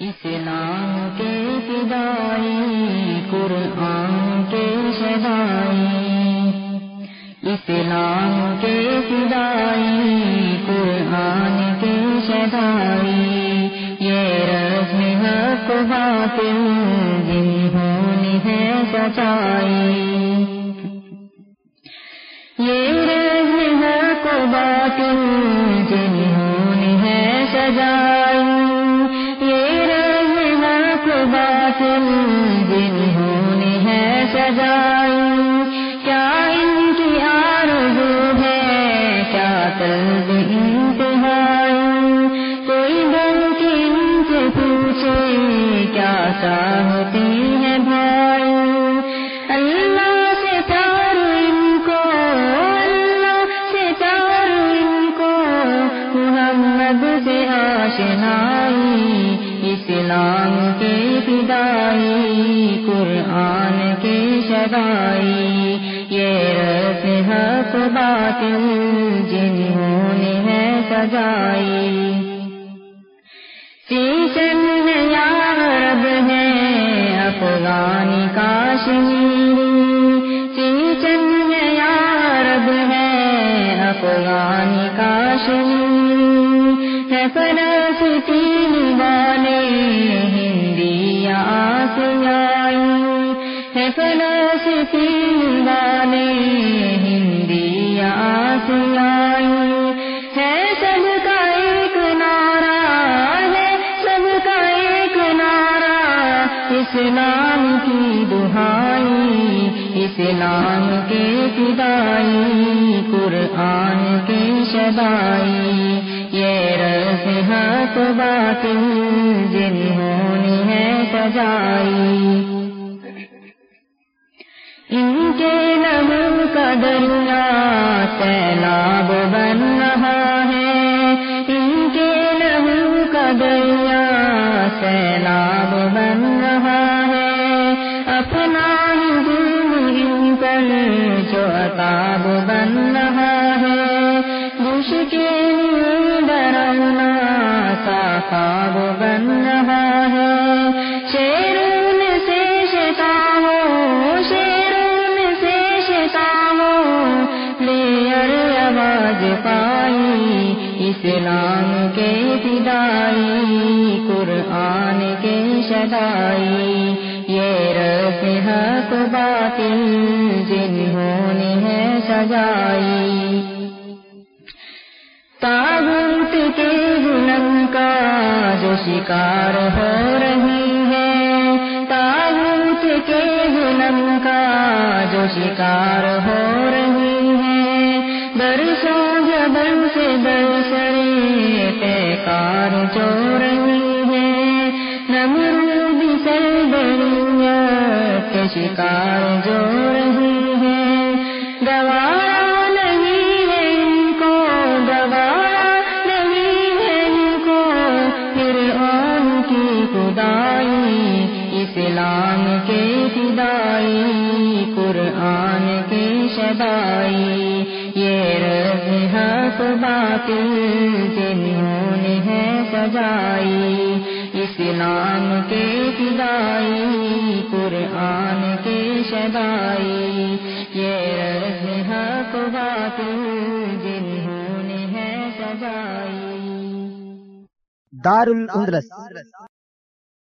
اسلام کے فدائی قرآن کے شدائی اسلام کے فدائی قرآن کے شدائی یہ رسم حق باطل، جنہوں نے ہے سچائی۔ یہ رسم حق باطل، جنہوں نے ہے سجائی۔ تم جنہوں نے ہے سجائی کیا ان کی آرزو ہے، کیا طلب انتہائی؟ کوئی دل کی ان سے پوچھے، کیا چاہتی کے یہ رس حق باطل جنہوں نے ہے سجائی۔ سیشن ہے یا عرب ہے افغان کاشمیری سیشن ہے یا عرب ہے افغان کاشمیری ہے فلسطین والے، ہندی آسیائی۔ ہے فلسطین ہندی یا آسیائی ہے سب کا ایک نعرہ، ہے سب کا ایک نعرہ۔ اسلام کی دہائی، اسلام کے فدائی، قرآن کے شدائی یہ رس حق باطل، جنہوں نے ہے سجائی۔ دریا سیلاب بن رہا ہے۔ ان کے لہو کا دریا سیلاب بن رہا ہے۔ اپنا ہی ان پر جو عطاب بن رہا ہے۔ دش کے لیے سا خواب بن رہا اسلام کے فدائی، قرآن کے شدائی، یہ رس حق باطل جنہوں نے ہے سجائی۔ تاغوت کے ظلم کا جو شکار ہو رہی ہے تاغوت کے ظلم کا جو شکار ہو رہی ہے برسوں جبل سے برسرے پیکار جو رہی ہے۔ نمرود سربریت کے شکار جو رہی ہے۔ گوارا نہیں ہے ان کو، گوارا نہیں ہے ان کو۔ پھر ان کی خدائی، اسلام کے فدائی، قرآن کے شدائی باطل جنہوں نے ہے سجائی اسلام کے فدائی قرآن کے شدائی یہ رس حق باطل جنہوں نے ہے سجائی دار الاندلس